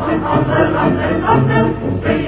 Amen, amen.